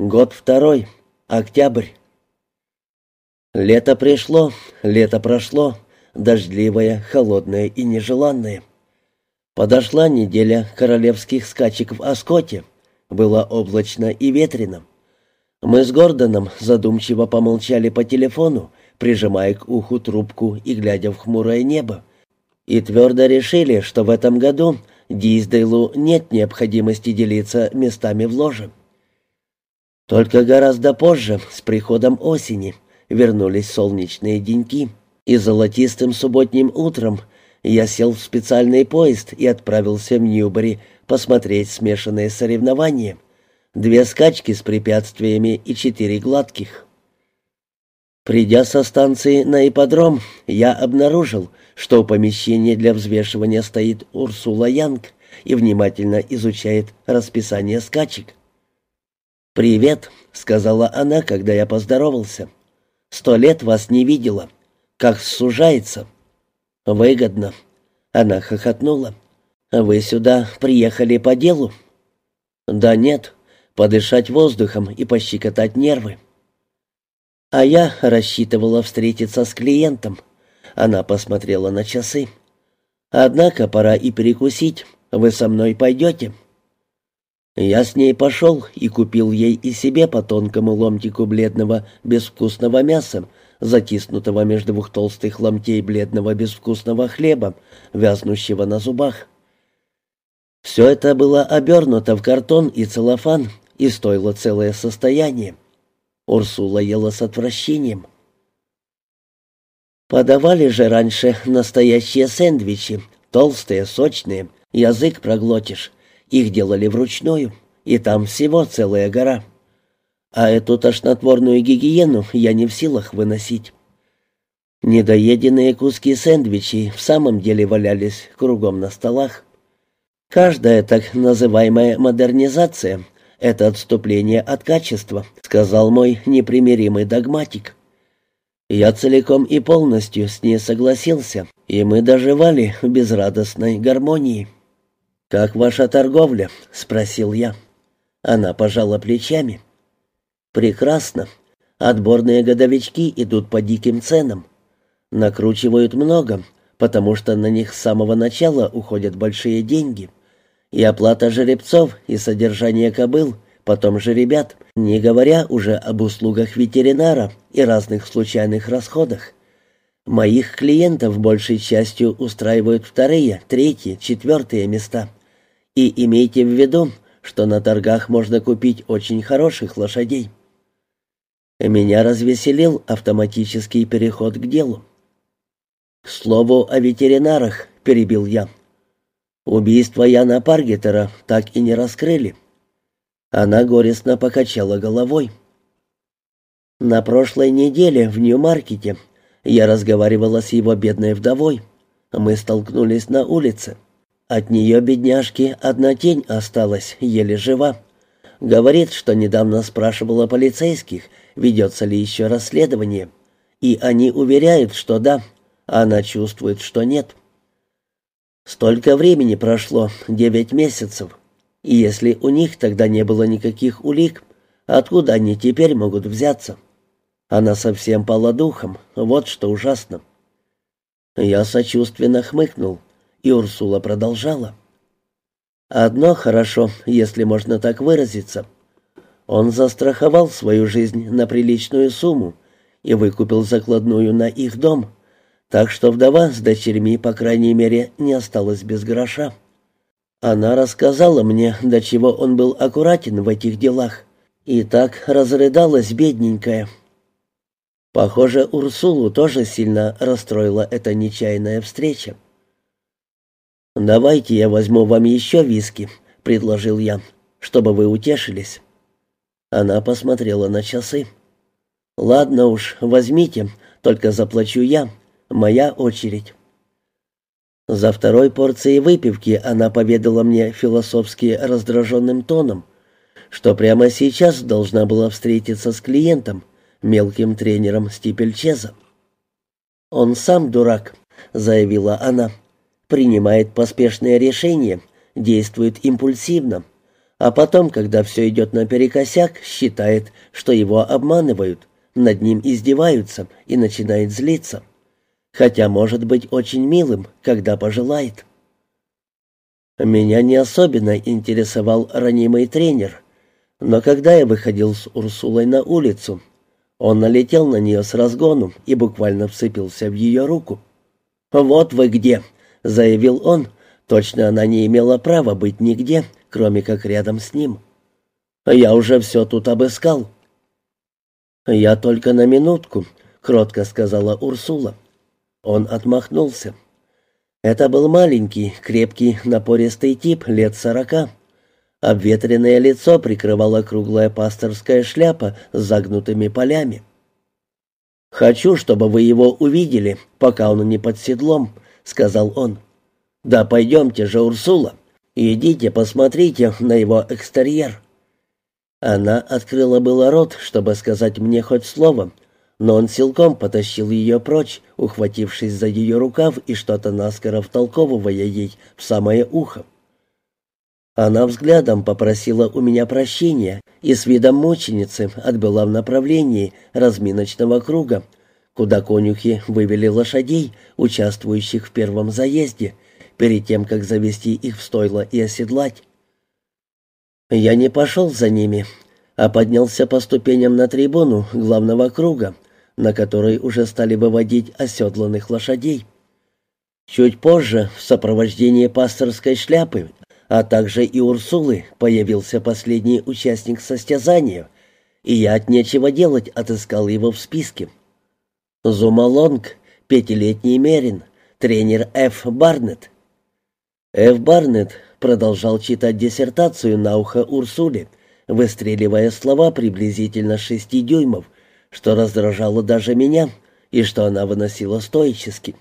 Год второй. Октябрь. Лето пришло, лето прошло, дождливое, холодное и нежеланное. Подошла неделя королевских скачек в Оскоте. Было облачно и ветрено. Мы с Гордоном задумчиво помолчали по телефону, прижимая к уху трубку и глядя в хмурое небо, и твердо решили, что в этом году Диздейлу нет необходимости делиться местами в ложе. Только гораздо позже, с приходом осени, вернулись солнечные деньки, и золотистым субботним утром я сел в специальный поезд и отправился в Ньюбери посмотреть смешанные соревнования. Две скачки с препятствиями и четыре гладких. Придя со станции на ипподром, я обнаружил, что у помещения для взвешивания стоит Урсула Янг и внимательно изучает расписание скачек. «Привет», — сказала она, когда я поздоровался. «Сто лет вас не видела. Как сужается». «Выгодно». Она хохотнула. «Вы сюда приехали по делу?» «Да нет, подышать воздухом и пощекотать нервы». «А я рассчитывала встретиться с клиентом». Она посмотрела на часы. «Однако пора и перекусить. Вы со мной пойдете?» Я с ней пошел и купил ей и себе по тонкому ломтику бледного безвкусного мяса, затиснутого между двух толстых ломтей бледного безвкусного хлеба, вязнущего на зубах. Все это было обернуто в картон и целлофан и стоило целое состояние. Урсула ела с отвращением. Подавали же раньше настоящие сэндвичи, толстые, сочные, язык проглотишь. Их делали вручную, и там всего целая гора. А эту тошнотворную гигиену я не в силах выносить. Недоеденные куски сэндвичей в самом деле валялись кругом на столах. Каждая так называемая модернизация — это отступление от качества, сказал мой непримиримый догматик. Я целиком и полностью с ней согласился, и мы доживали в безрадостной гармонии. «Как ваша торговля?» — спросил я. Она пожала плечами. «Прекрасно. Отборные годовички идут по диким ценам. Накручивают много, потому что на них с самого начала уходят большие деньги. И оплата жеребцов, и содержание кобыл, потом же ребят, не говоря уже об услугах ветеринара и разных случайных расходах. Моих клиентов большей частью устраивают вторые, третьи, четвертые места». И имейте в виду, что на торгах можно купить очень хороших лошадей. Меня развеселил автоматический переход к делу. «К слову о ветеринарах», — перебил я. «Убийство Яна Паргетера так и не раскрыли». Она горестно покачала головой. «На прошлой неделе в Нью-Маркете я разговаривала с его бедной вдовой. Мы столкнулись на улице. От нее, бедняжки, одна тень осталась, еле жива. Говорит, что недавно спрашивала полицейских, ведется ли еще расследование. И они уверяют, что да, она чувствует, что нет. Столько времени прошло, девять месяцев. И если у них тогда не было никаких улик, откуда они теперь могут взяться? Она совсем пала духом, вот что ужасно. Я сочувственно хмыкнул и Урсула продолжала. «Одно хорошо, если можно так выразиться. Он застраховал свою жизнь на приличную сумму и выкупил закладную на их дом, так что вдова с дочерьми, по крайней мере, не осталась без гроша. Она рассказала мне, до чего он был аккуратен в этих делах, и так разрыдалась бедненькая». Похоже, Урсулу тоже сильно расстроила эта нечаянная встреча. «Давайте я возьму вам еще виски», — предложил я, — «чтобы вы утешились». Она посмотрела на часы. «Ладно уж, возьмите, только заплачу я. Моя очередь». За второй порцией выпивки она поведала мне философски раздраженным тоном, что прямо сейчас должна была встретиться с клиентом, мелким тренером Стипельчеза. «Он сам дурак», — заявила она принимает поспешные решения, действует импульсивно. А потом, когда все идет наперекосяк, считает, что его обманывают, над ним издеваются и начинает злиться. Хотя может быть очень милым, когда пожелает. Меня не особенно интересовал ранимый тренер, но когда я выходил с Урсулой на улицу, он налетел на нее с разгону и буквально вцепился в ее руку. «Вот вы где!» — заявил он. Точно она не имела права быть нигде, кроме как рядом с ним. «Я уже все тут обыскал». «Я только на минутку», — кротко сказала Урсула. Он отмахнулся. Это был маленький, крепкий, напористый тип лет сорока. Обветренное лицо прикрывала круглая пасторская шляпа с загнутыми полями. «Хочу, чтобы вы его увидели, пока он не под седлом», — сказал он. «Да пойдемте же, Урсула, идите посмотрите на его экстерьер». Она открыла было рот, чтобы сказать мне хоть слово, но он силком потащил ее прочь, ухватившись за ее рукав и что-то наскоро втолковывая ей в самое ухо. Она взглядом попросила у меня прощения и с видом мученицы отбыла в направлении разминочного круга, куда конюхи вывели лошадей, участвующих в первом заезде, перед тем, как завести их в стойло и оседлать. Я не пошел за ними, а поднялся по ступеням на трибуну главного круга, на которой уже стали выводить оседланных лошадей. Чуть позже, в сопровождении пасторской шляпы а также и Урсулы появился последний участник состязания, и я от нечего делать отыскал его в списке. Зумалонг, пятилетний Мерин, тренер Ф. Барнетт. Ф. Барнетт продолжал читать диссертацию на ухо Урсуле, выстреливая слова приблизительно шести дюймов, что раздражало даже меня и что она выносила стоически.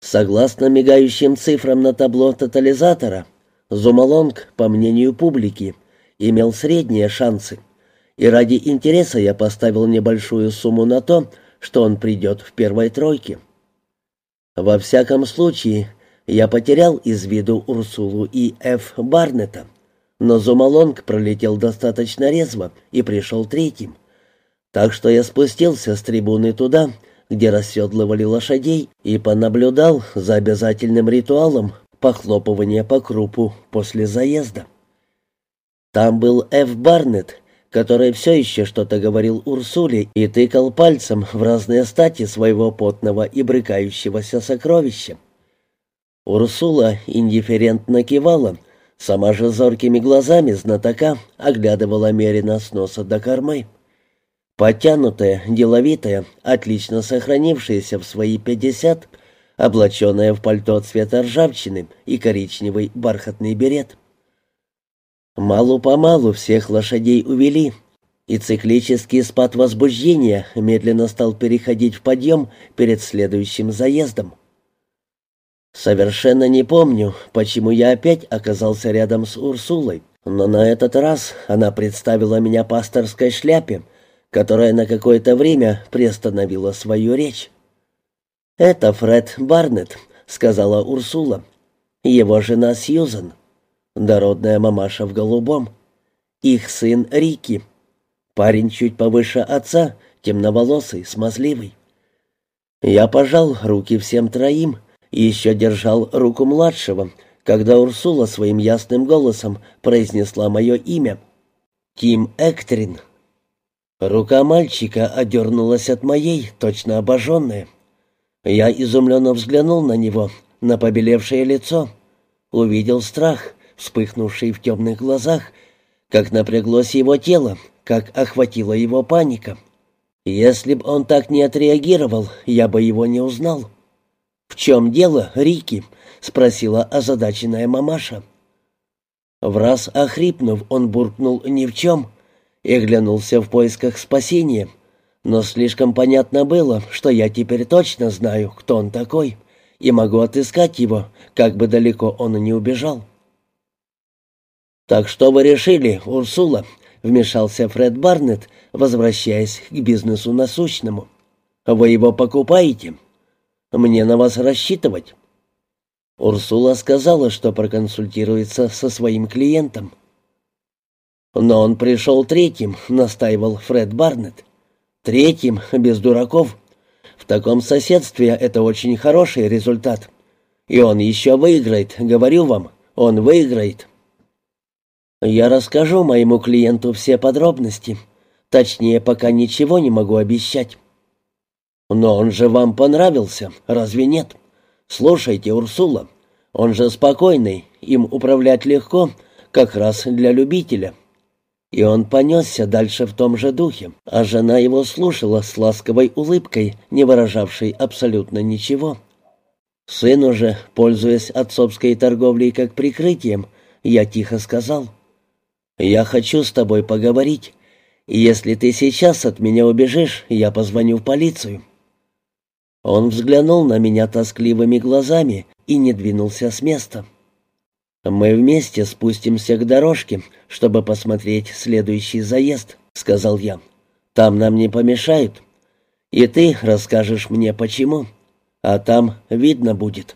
Согласно мигающим цифрам на табло тотализатора, Зумалонг, по мнению публики, имел средние шансы, и ради интереса я поставил небольшую сумму на то, что он придет в первой тройке. Во всяком случае, я потерял из виду Урсулу и Ф. Барнета, но Зумалонг пролетел достаточно резво и пришел третьим. Так что я спустился с трибуны туда, где расседлывали лошадей, и понаблюдал за обязательным ритуалом похлопывания по крупу после заезда. Там был Ф. Барнетт, который все еще что-то говорил Урсуле и тыкал пальцем в разные стати своего потного и брыкающегося сокровища. Урсула индифферентно кивала, сама же зоркими глазами знатока оглядывала Мерина с носа до кормы. Подтянутая, деловитая, отлично сохранившаяся в свои пятьдесят, облаченная в пальто цвета ржавчины и коричневый бархатный берет. Малу-помалу всех лошадей увели, и циклический спад возбуждения медленно стал переходить в подъем перед следующим заездом. Совершенно не помню, почему я опять оказался рядом с Урсулой, но на этот раз она представила меня пасторской шляпе, которая на какое-то время приостановила свою речь. «Это Фред Барнетт», — сказала Урсула. «Его жена Сьюзан, дородная мамаша в голубом. Их сын Рики. Парень чуть повыше отца, темноволосый, смазливый. Я пожал руки всем троим и еще держал руку младшего, когда Урсула своим ясным голосом произнесла мое имя. Тим Эктрин. Рука мальчика одернулась от моей, точно обожженная. Я изумленно взглянул на него, на побелевшее лицо. Увидел страх, вспыхнувший в темных глазах, как напряглось его тело, как охватила его паника. Если бы он так не отреагировал, я бы его не узнал. «В чем дело, Рики?» — спросила озадаченная мамаша. В раз охрипнув, он буркнул «ни в чем» и глянулся в поисках спасения — но слишком понятно было, что я теперь точно знаю, кто он такой, и могу отыскать его, как бы далеко он не убежал. «Так что вы решили, Урсула?» — вмешался Фред Барнетт, возвращаясь к бизнесу насущному. «Вы его покупаете? Мне на вас рассчитывать?» Урсула сказала, что проконсультируется со своим клиентом. Но он пришел третьим, настаивал Фред Барнетт. Третьим, без дураков. В таком соседстве это очень хороший результат. И он еще выиграет, говорю вам, он выиграет. Я расскажу моему клиенту все подробности. Точнее, пока ничего не могу обещать. Но он же вам понравился, разве нет? Слушайте, Урсула, он же спокойный, им управлять легко, как раз для любителя. И он понесся дальше в том же духе, а жена его слушала с ласковой улыбкой, не выражавшей абсолютно ничего. Сын уже, пользуясь отцовской торговлей как прикрытием, я тихо сказал, «Я хочу с тобой поговорить. Если ты сейчас от меня убежишь, я позвоню в полицию». Он взглянул на меня тоскливыми глазами и не двинулся с места. «Мы вместе спустимся к дорожке, чтобы посмотреть следующий заезд», — сказал я. «Там нам не помешают. И ты расскажешь мне, почему. А там видно будет».